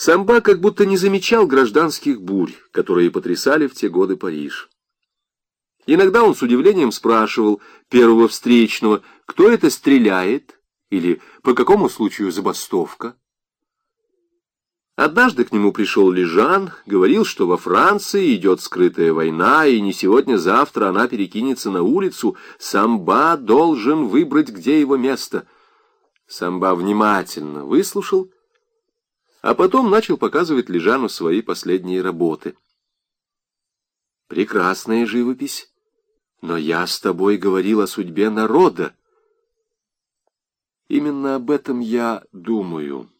Самба как будто не замечал гражданских бурь, которые потрясали в те годы Париж. Иногда он с удивлением спрашивал первого встречного, кто это стреляет, или по какому случаю забастовка. Однажды к нему пришел Лежан, говорил, что во Франции идет скрытая война, и не сегодня-завтра она перекинется на улицу. Самба должен выбрать, где его место. Самба внимательно выслушал, а потом начал показывать Лежану свои последние работы. Прекрасная живопись, но я с тобой говорил о судьбе народа. Именно об этом я думаю.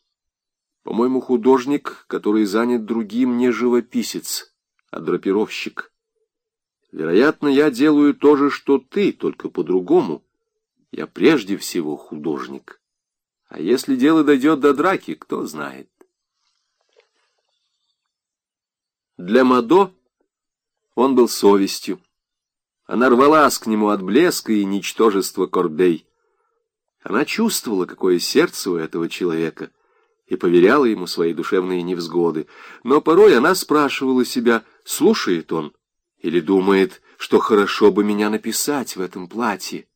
По-моему, художник, который занят другим, не живописец, а драпировщик. Вероятно, я делаю то же, что ты, только по-другому. Я прежде всего художник. А если дело дойдет до драки, кто знает. Для Мадо он был совестью. Она рвалась к нему от блеска и ничтожества Кордей. Она чувствовала, какое сердце у этого человека — и поверяла ему свои душевные невзгоды. Но порой она спрашивала себя, слушает он или думает, что хорошо бы меня написать в этом платье.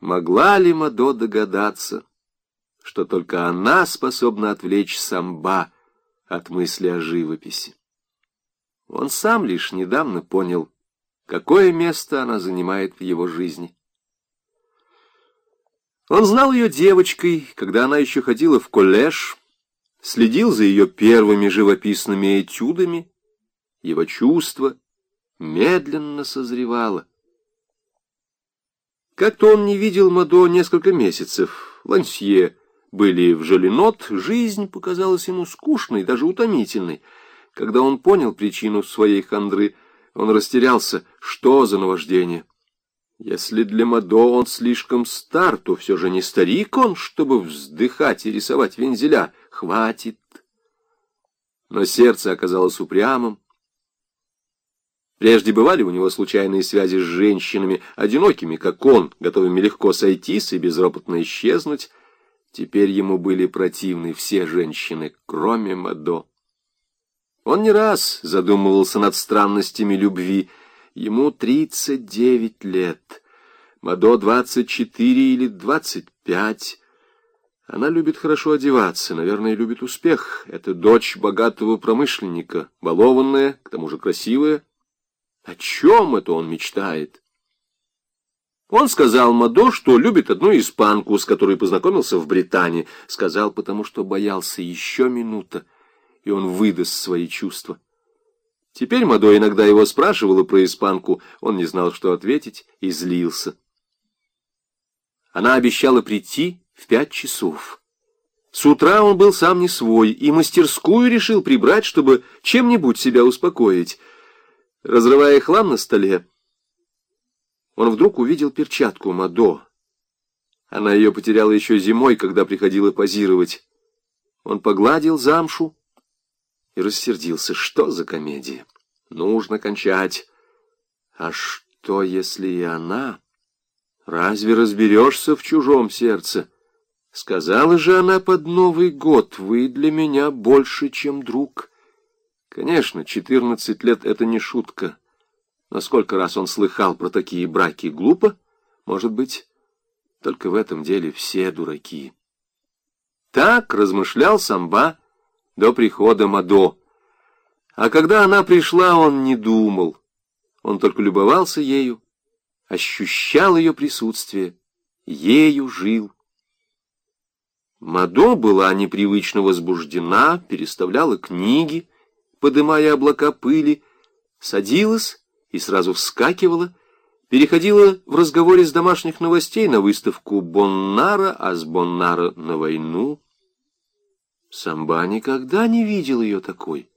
Могла ли Мадо догадаться, что только она способна отвлечь самба от мысли о живописи? Он сам лишь недавно понял, какое место она занимает в его жизни. Он знал ее девочкой, когда она еще ходила в коллеж, следил за ее первыми живописными этюдами. Его чувство медленно созревало. Как-то он не видел Мадо несколько месяцев. Лансье были в Жолинот, жизнь показалась ему скучной, даже утомительной. Когда он понял причину своей хандры, он растерялся. Что за наваждение? Если для Мадо он слишком стар, то все же не старик он, чтобы вздыхать и рисовать вензеля. Хватит. Но сердце оказалось упрямым. Прежде бывали у него случайные связи с женщинами, одинокими, как он, готовыми легко сойтись и безропотно исчезнуть. Теперь ему были противны все женщины, кроме Мадо. Он не раз задумывался над странностями любви, Ему 39 лет, Мадо 24 или 25. Она любит хорошо одеваться, наверное, любит успех. Это дочь богатого промышленника, балованная, к тому же красивая. О чем это он мечтает? Он сказал Мадо, что любит одну испанку, с которой познакомился в Британии. Сказал, потому что боялся еще минута, и он выдаст свои чувства. Теперь Мадо иногда его спрашивала про испанку, он не знал, что ответить, и злился. Она обещала прийти в пять часов. С утра он был сам не свой, и мастерскую решил прибрать, чтобы чем-нибудь себя успокоить. Разрывая хлам на столе, он вдруг увидел перчатку Мадо. Она ее потеряла еще зимой, когда приходила позировать. Он погладил замшу, и рассердился. Что за комедия? Нужно кончать. А что, если и она? Разве разберешься в чужом сердце? Сказала же она под Новый год, вы для меня больше, чем друг. Конечно, четырнадцать лет — это не шутка. Но сколько раз он слыхал про такие браки? Глупо? Может быть, только в этом деле все дураки. Так размышлял Самба, до прихода Мадо. А когда она пришла, он не думал. Он только любовался ею, ощущал ее присутствие, ею жил. Мадо была непривычно возбуждена, переставляла книги, подымая облака пыли, садилась и сразу вскакивала, переходила в разговоре с домашних новостей на выставку Боннара, а с Боннара на войну. Самба никогда не видел ее такой.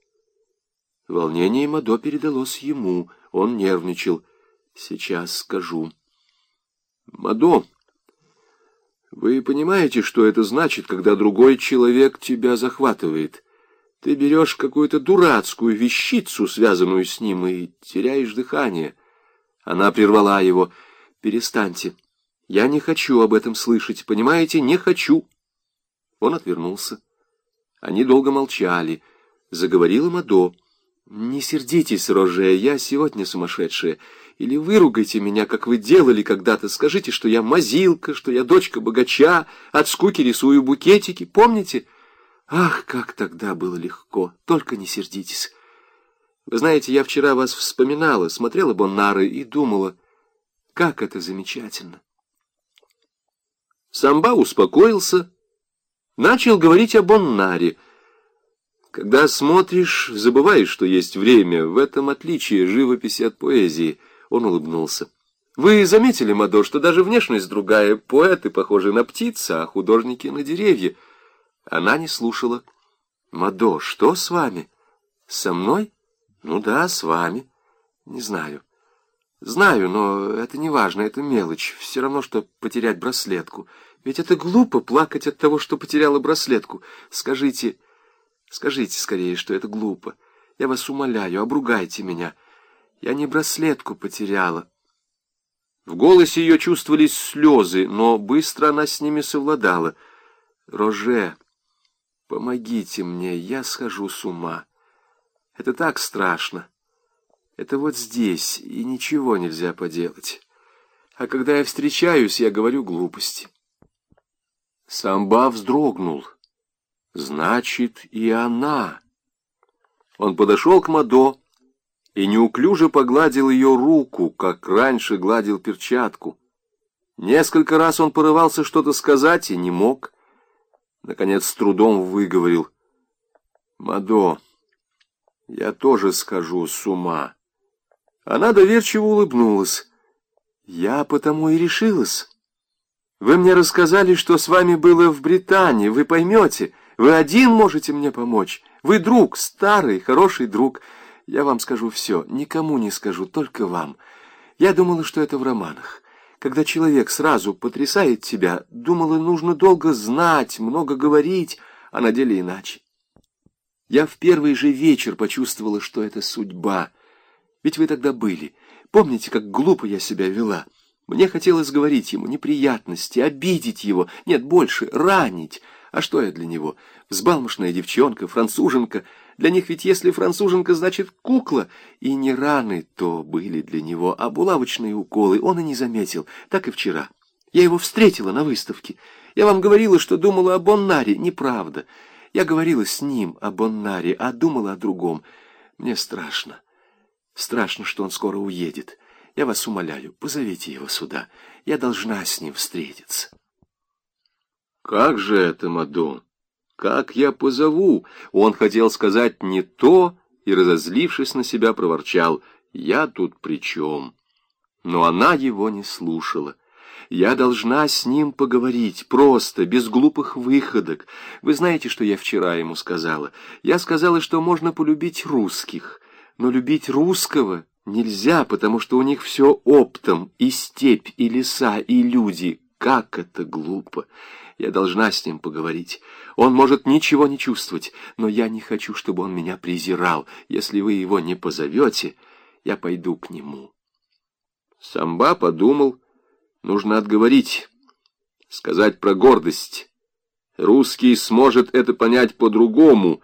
Волнение Мадо передалось ему. Он нервничал. Сейчас скажу. Мадо, вы понимаете, что это значит, когда другой человек тебя захватывает? Ты берешь какую-то дурацкую вещицу, связанную с ним, и теряешь дыхание. Она прервала его. Перестаньте. Я не хочу об этом слышать, понимаете? Не хочу. Он отвернулся. Они долго молчали. Заговорила Мадо. «Не сердитесь, Роже, я сегодня сумасшедшая. Или выругайте меня, как вы делали когда-то. Скажите, что я мазилка, что я дочка богача, от скуки рисую букетики. Помните? Ах, как тогда было легко. Только не сердитесь. Вы знаете, я вчера вас вспоминала, смотрела Боннары и думала, как это замечательно. Самба успокоился, начал говорить о Боннаре. Когда смотришь, забываешь, что есть время. В этом отличие живописи от поэзии. Он улыбнулся. Вы заметили, Мадо, что даже внешность другая. Поэты похожи на птиц, а художники на деревья. Она не слушала. Мадо, что с вами? Со мной? Ну да, с вами. Не знаю. Знаю, но это не важно, это мелочь. Все равно, что потерять браслетку. Ведь это глупо плакать от того, что потеряла браслетку. Скажите, скажите скорее, что это глупо. Я вас умоляю, обругайте меня. Я не браслетку потеряла. В голосе ее чувствовались слезы, но быстро она с ними совладала. «Роже, помогите мне, я схожу с ума». Это так страшно. Это вот здесь, и ничего нельзя поделать. А когда я встречаюсь, я говорю глупости. Самба вздрогнул. Значит, и она. Он подошел к Мадо и неуклюже погладил ее руку, как раньше гладил перчатку. Несколько раз он порывался что-то сказать и не мог. Наконец, с трудом выговорил. «Мадо, я тоже скажу с ума. Она доверчиво улыбнулась. Я потому и решилась. Вы мне рассказали, что с вами было в Британии, вы поймете. Вы один можете мне помочь. Вы друг, старый, хороший друг. Я вам скажу все, никому не скажу, только вам. Я думала, что это в романах. Когда человек сразу потрясает тебя, думала, нужно долго знать, много говорить, а на деле иначе. Я в первый же вечер почувствовала, что это судьба. Ведь вы тогда были. Помните, как глупо я себя вела? Мне хотелось говорить ему неприятности, обидеть его, нет, больше, ранить. А что я для него? Взбалмошная девчонка, француженка. Для них ведь если француженка, значит кукла. И не раны то были для него, а булавочные уколы он и не заметил. Так и вчера. Я его встретила на выставке. Я вам говорила, что думала о Боннаре. Неправда. Я говорила с ним о Боннаре, а думала о другом. Мне страшно. Страшно, что он скоро уедет. Я вас умоляю, позовите его сюда. Я должна с ним встретиться. Как же это, Мадон? Как я позову? Он хотел сказать не то и, разозлившись на себя, проворчал. Я тут при чем? Но она его не слушала. Я должна с ним поговорить, просто, без глупых выходок. Вы знаете, что я вчера ему сказала? Я сказала, что можно полюбить русских, но любить русского нельзя, потому что у них все оптом, и степь, и леса, и люди. Как это глупо! Я должна с ним поговорить. Он может ничего не чувствовать, но я не хочу, чтобы он меня презирал. Если вы его не позовете, я пойду к нему. Самба подумал Нужно отговорить, сказать про гордость. Русский сможет это понять по-другому,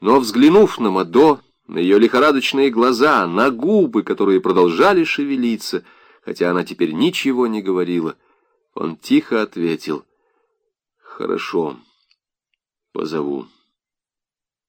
но, взглянув на Мадо, на ее лихорадочные глаза, на губы, которые продолжали шевелиться, хотя она теперь ничего не говорила, он тихо ответил, «Хорошо, позову».